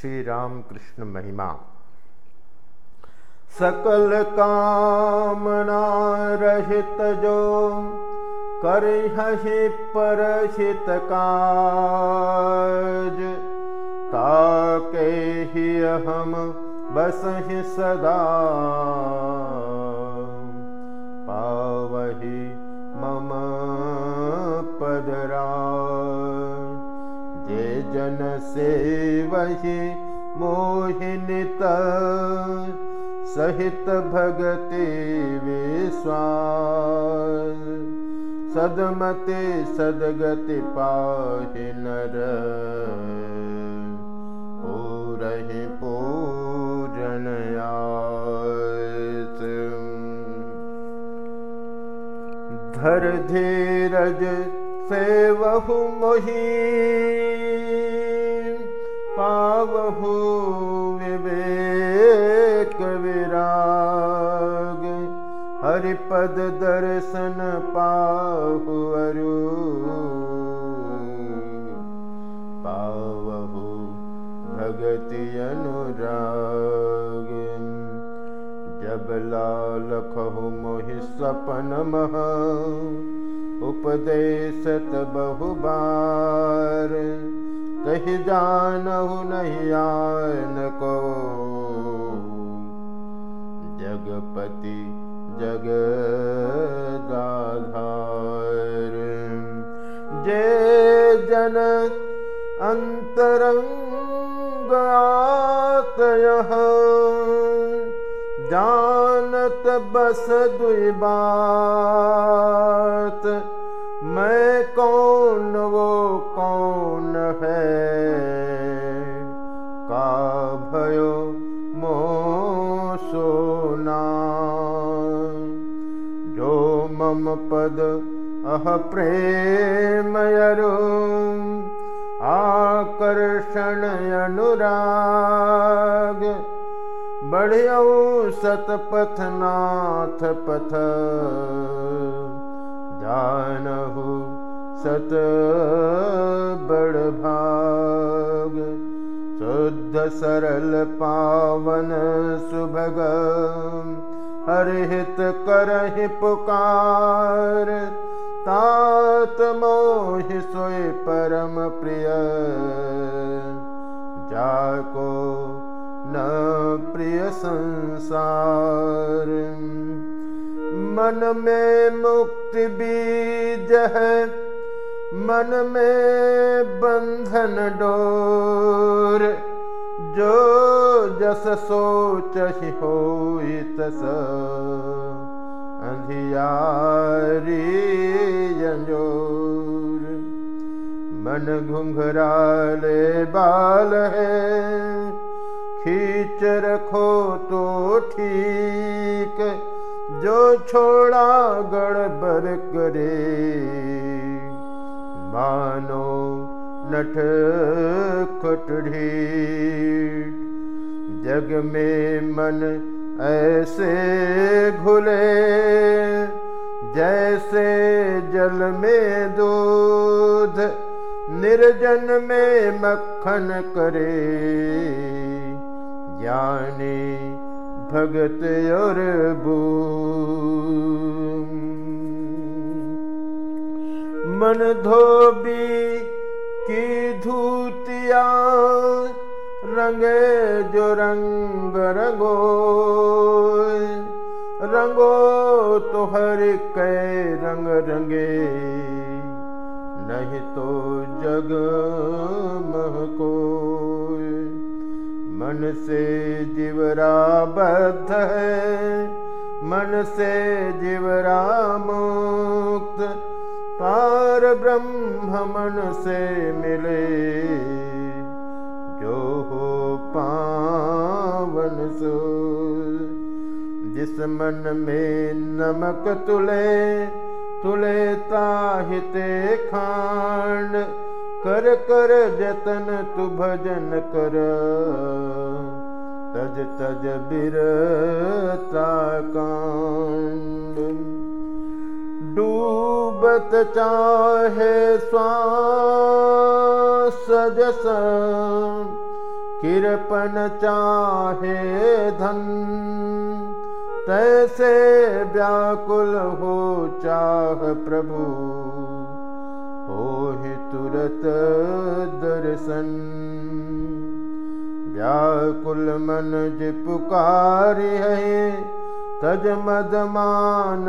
श्री राम कृष्ण महिमा सकल कामना रहित जो करहि परहित काज ताके ही हम बसहि सदा। पावहि जन से वही मोहिनित सहित भगति सदमते सदगति पाहि नर। पूरहि पूजन धर धीरज सेवहु मोही पावहु विवेक विराग हरिपद दर्शन पाहु अरु पावहु भगति अनुराग। जब लालखहु मोहि सपन मह। उपदेशत बहुबार कही जानहु नहीं आन को। जगपति जगदाधार जे जन आतयः जानत बस दुई बात पद अह प्रेमयरु आकर्षण अनुराग बढ़ियऊ सतपथनाथ पथ जानहु सत बड़ भाग शुद्ध सरल पावन सुभग हरिहित करहि पुकार तात मोहि सोय परम प्रिय। जाको न प्रिय संसार। मन में मुक्ति बीज है। मन में बंधन डोर। जो जस सोच ही तस अंजोर मन घुंघराले बाल है। खींच रखो तो ठीक जो छोड़ा गड़बड़ करे। मानो नठ खटढ़ी जग में मन ऐसे घुले, जैसे जल में दूध निर्जन में मक्खन करे। ज्ञानी भगत और बू मन धोबी की धूतिया रंगे जो रंग रंगो रंगो तो हर कै रंग रंगे। नहीं तो जग महको मन से जीवरा बद्ध है, मन से जीवरा मुक्त पार ब्रह्म मन से मिले, जो हो पावन सो। जिस मन में नमक तुले तुले ताहिते खांड कर कर जतन तु भजन कर। तज तज बिरता कांड डूबत चाहे श्वास जस किरपन चाहे धन तैसे व्याकुल हो चाह प्रभु। हो ही तुरत दर्शन व्याकुल मन पुकारी है तज मदमान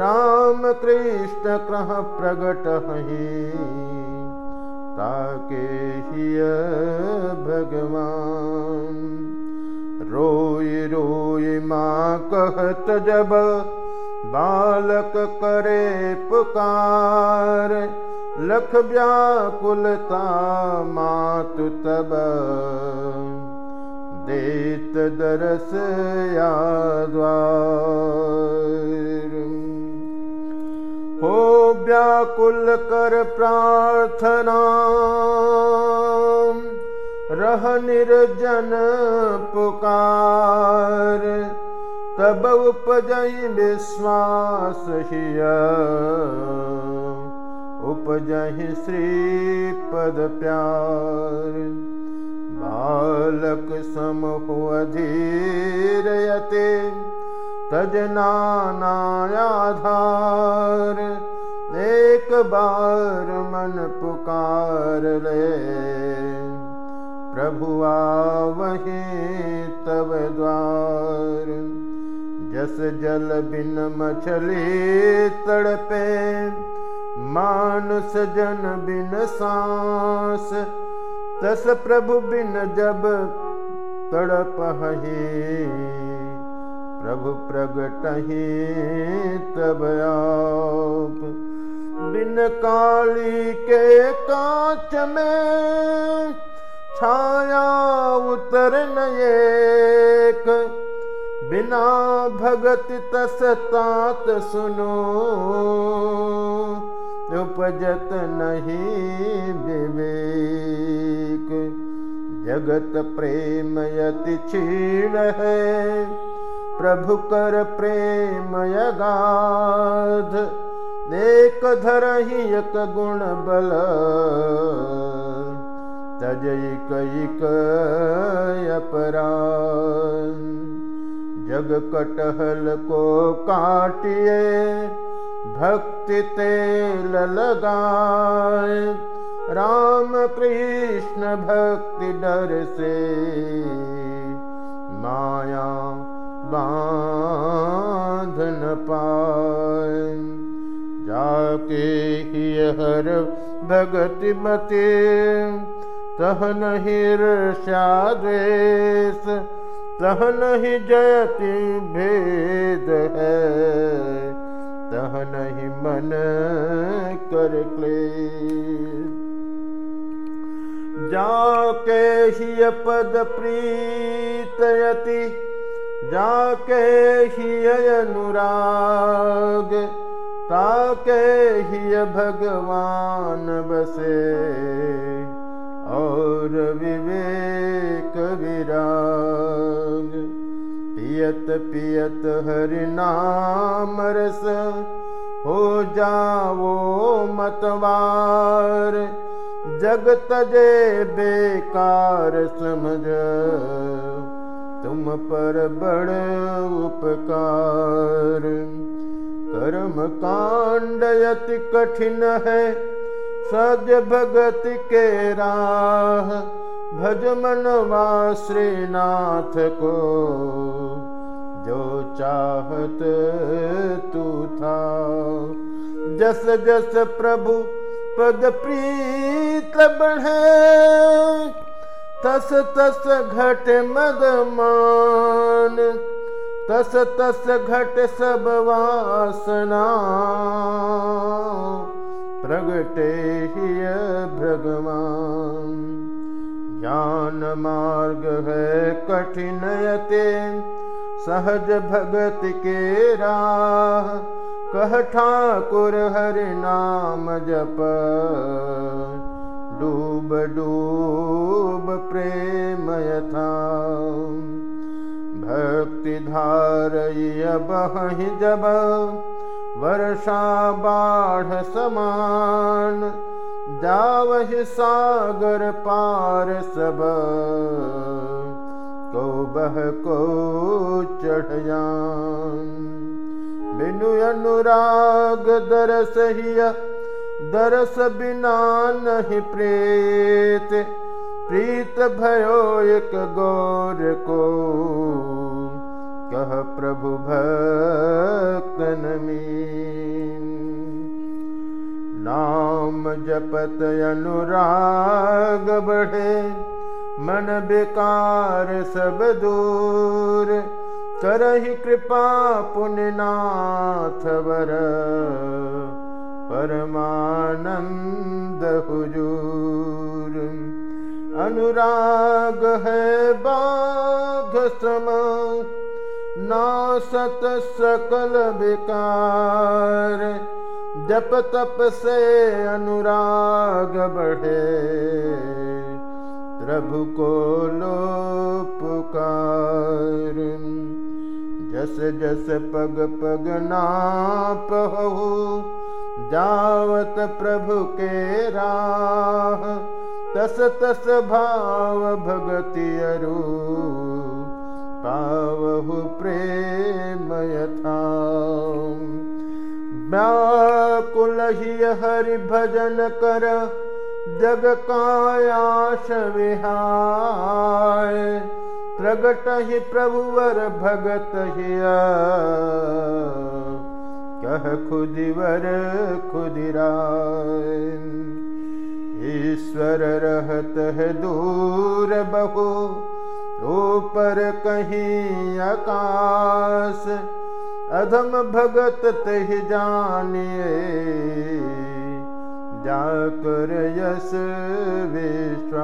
राम कृष्ण क्रह प्रगट है ताके हिय कहत जब बालक करे पुकार। लख व्याकुलता मातु तब देत दरस हो व्याकुल कर प्रार्थना रह निर्जन पुकार। तब उपजई विश्वास हिय। उपजहि श्रीपद प्यार तजनानायाधार एक बार मन पुकार ले। प्रभुआ वही तब द्वार। जस जल बिन मछली तड़पे मानुष जन बिन सांस। तस प्रभु बिन जब तड़प प्रभु प्रगट तब आप। बिन काली के कांच में छाया बिना भगत तस तात सुनो। उपजत नहीं विवेक जगत प्रेम यति क्षीण है प्रभु कर प्रेम यगाध एक धर ही एक गुण बल तजैक अपराध जग कटहल को काटिए भक्ति तेल लगाए राम कृष्ण भक्ति से माया बांधन पाए जाके ही हर भगति मते तह नहीं द्वेष तह नहीं जयति भेद है तह नहीं मन कर क्ले जाके ही पद प्रीतयति जाके ही अनुराग ताके ही भगवान बसे। और विवेक विराग पियत पियत हरि नाम रस हो जाओ मतवार जग तजे बेकार समझ तुम पर बड़ उपकार। कर्म कांड यति कठिन है सज भगत के राह। भज मनवा श्रीनाथ को जो चाहत तू था। जस जस प्रभु पद बढ़े तस तस घट मद मान। तस तस घट सब वासना। प्रगटे ही भगवान। ज्ञान मार्ग है कठिनयते सहज भगत के राह। कह ठाकुर हरि नाम जप डूब डूब प्रेम यथा भक्ति धार बहि जब वर्षा बाढ़ समान जावहि सागर पार सब। को बह को चढ़यान बिनु अनुराग दरस हिया दरस बिना नहीं प्रेत। प्रीत भयो एक गौर को। कह प्रभु भक्तन नाम जपत अनुराग बढ़े मन बेकार सब दूर। करहि कृपा पुण्यनाथ वर परमानंद हुजूर अनुराग है बाघ सम नासत सकल विकार। जप तप से अनुराग बढ़े प्रभु को लो पुकार जस जस पग पग नाप हो जावत प्रभु के राह तस तस भाव भगति अरू पावहु प्रेम यथा। व्याकुलहि हरि भजन कर जग कायाश विहाय। प्रगट ही प्रभुवर भगत हिया कह खुदिवर खुदिराय। ईश्वर रहत है दूर बहु ऊपर कहीं आकाश। अधम भगत तह जानिए जाकर यश विश्वास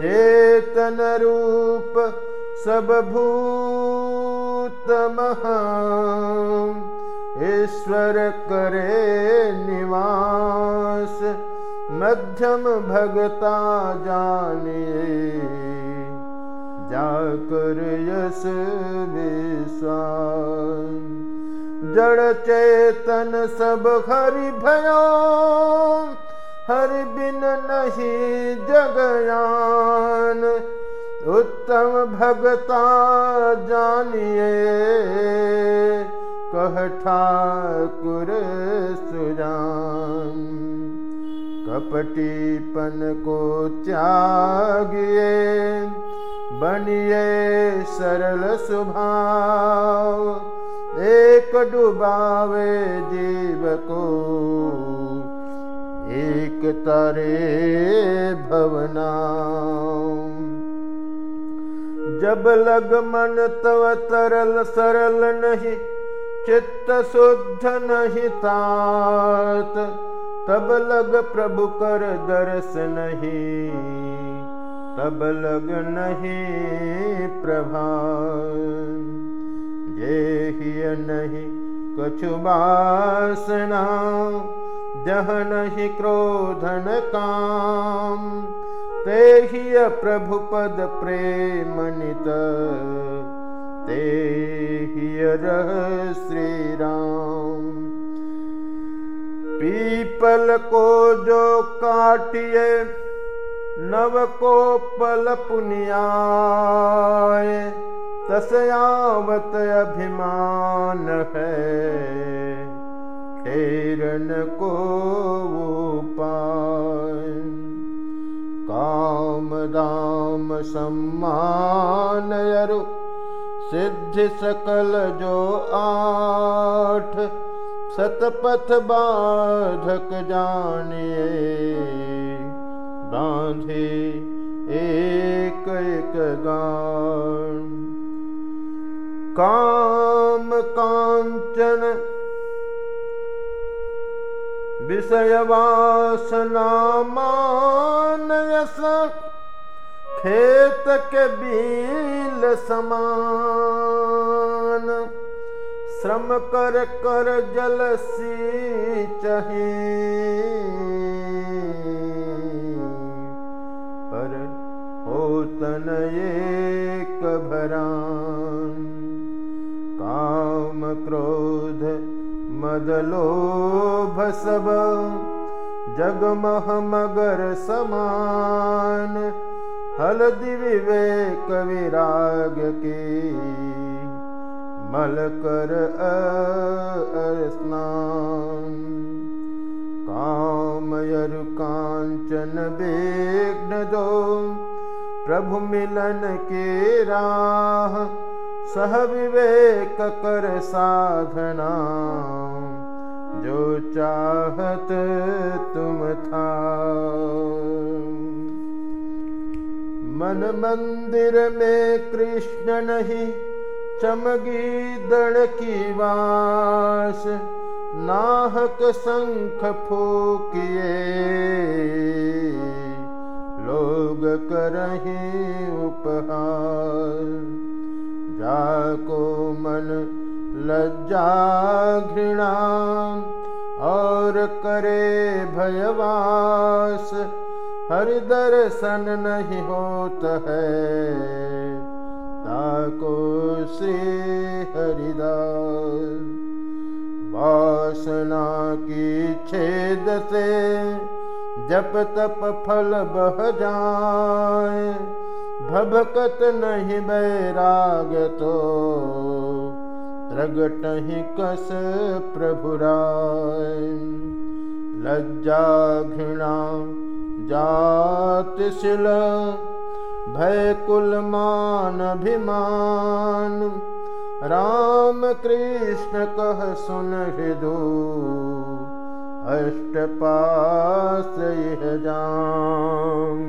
चेतन रूप सब भूत महा ईश्वर करे निवास मध्यम भगता जानिए जाकर यश विश्वास। जड़ चेतन सब हरि भयो हरि बिन नहीं जगयान उत्तम भगता जानिए, कह ठाकुर सुजान। कपटीपन को त्यागिए, बनिए सरल स्वभाव। एक डुबावे जीव को, एक तारे भवना जब लग मन तव तरल सरल नहीं चित्त शुद्ध नहीं तात तब लग प्रभु कर दर्श नहीं। तब लग नहीं प्रभा जे नहीं कछु बासना जह नहीं क्रोधन काम ते ही प्रभु पद प्रेमनित। ते ही रह श्री राम पीपल को जो काटिए नव को पल पुनियाय तस्यावत अभिमान है ठेरन को पाय काम दाम सम्मान यरु सिद्धि सकल जो आठ सतपथ बाधक जानिए। बांधे एक एक गान। काम कांचन विषयवासना मानयस खेत के बील समान। श्रम कर कर जल सी चाहिए तन एक भरान। काम क्रोध मदलोभ सब। जगमह मगर समान। हलदि विवेक विराग के। मल कर स्नान। कामयरु कांचन विघ्न दो। प्रभु मिलन के राह। सह विवेक कर साधना जो चाहत तुम था। मन मंदिर में कृष्ण नहीं चमगी की वास। नाहक शंख फूकिए लोग करही उपहार। जाको मन लज्जा भयवास। हर दर्शन नहीं होत है। ताको श्री हरिदास। वासना की छेद से जप तप फल बह जाए। भभकत नहीं बैराग तो प्रगट ही कस प्रभुराय लज्जा घृणा जात शिल भय कुल मान अभिमान राम कृष्ण कह सुन हृदो अष्ट पास यह जाम